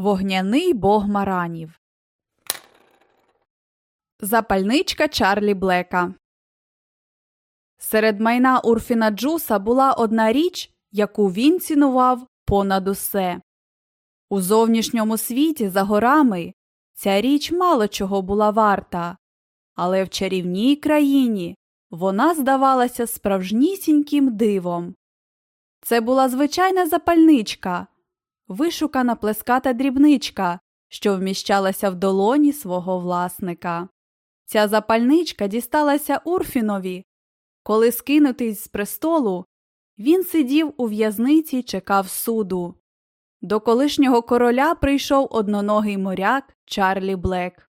Вогняний бог маранів. Запальничка Чарлі Блека. Серед майна Урфіна Джуса була одна річ, яку він цінував понад усе. У зовнішньому світі за горами ця річ мало чого була варта, але в чарівній країні вона здавалася справжнісіньким дивом. Це була звичайна запальничка, вишукана плеската дрібничка, що вміщалася в долоні свого власника. Ця запальничка дісталася Урфінові. Коли, скинутий з престолу, він сидів у в'язниці й чекав суду. До колишнього короля прийшов одноногий моряк Чарлі Блек.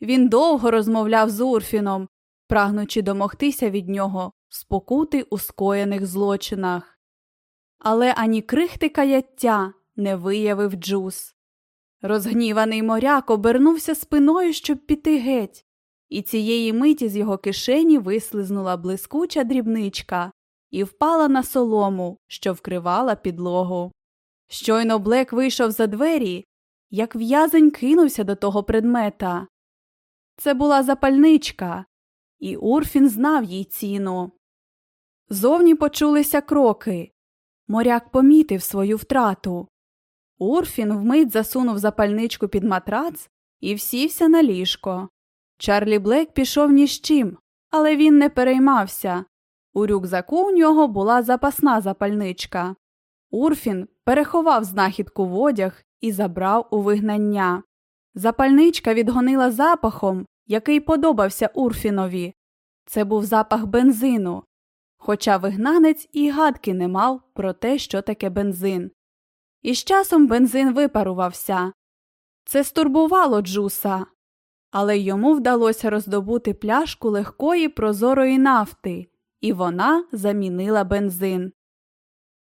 Він довго розмовляв з Урфіном, прагнучи домогтися від нього спокути у скоєних злочинах. Але ані крихти каяття не виявив джус. Розгніваний моряк обернувся спиною, щоб піти геть, і цієї миті з його кишені вислизнула блискуча дрібничка і впала на солому, що вкривала підлогу. Щойно Блек вийшов за двері, як в'язень кинувся до того предмета. Це була запальничка, і Урфін знав їй ціну. Зовні почулися кроки. Моряк помітив свою втрату. Урфін вмить засунув запальничку під матрац і всівся на ліжко. Чарлі Блек пішов ні з чим, але він не переймався. У рюкзаку у нього була запасна запальничка. Урфін переховав знахідку в одяг і забрав у вигнання. Запальничка відгонила запахом, який подобався Урфінові. Це був запах бензину, хоча вигнанець і гадки не мав про те, що таке бензин. І з часом бензин випарувався. Це стурбувало Джуса, але йому вдалося роздобути пляшку легкої прозорої нафти, і вона замінила бензин.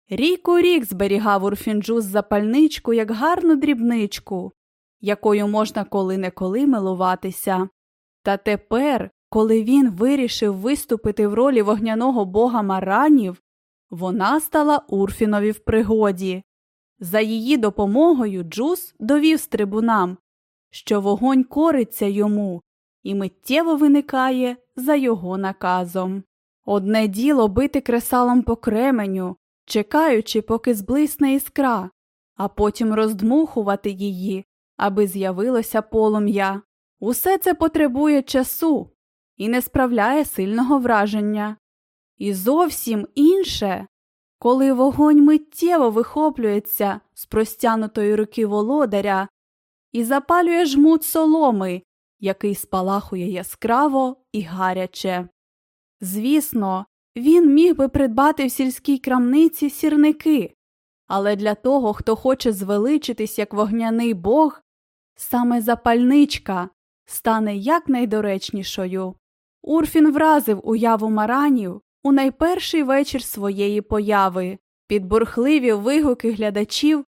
Рік у рік зберігав Урфінджус запальничку як гарну дрібничку, якою можна коли неколи милуватися. Та тепер, коли він вирішив виступити в ролі вогняного бога маранів, вона стала Урфінові в пригоді. За її допомогою Джус довів стрибунам, що вогонь кориться йому і миттєво виникає за його наказом. Одне діло бити кресалом по кременю, чекаючи, поки зблисне іскра, а потім роздмухувати її, аби з'явилося полум'я. Усе це потребує часу і не справляє сильного враження. І зовсім інше, коли вогонь миттєво вихоплюється з простянутої руки володаря і запалює жмут соломи, який спалахує яскраво і гаряче. Звісно, він міг би придбати в сільській крамниці сірники, але для того, хто хоче звеличитись як вогняний бог, саме запальничка стане якнайдоречнішою. Урфін вразив уяву маранів у найперший вечір своєї появи. Під бурхливі вигуки глядачів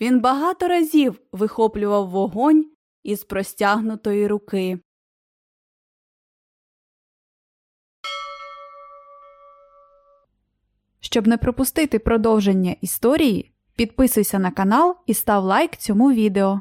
він багато разів вихоплював вогонь із простягнутої руки. Щоб не пропустити продовження історії, підписуйся на канал і став лайк цьому відео.